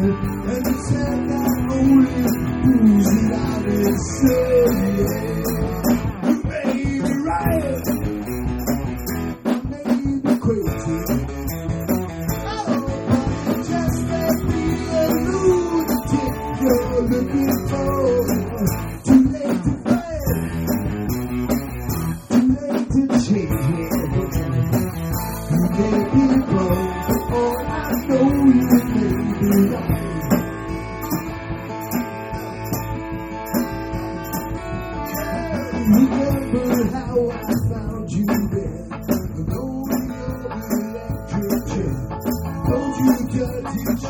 and tell that only who's that I say.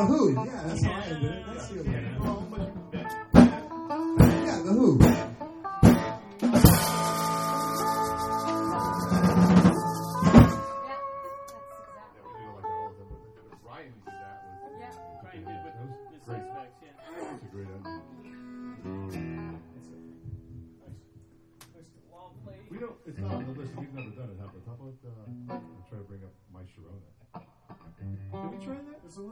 The Who. Yeah, that's how I did it. That's the Yeah, The Who. We don't, it's not on the list. We've never done it, have? How about uh, try to bring up my Sharona? Did we try that? It's a little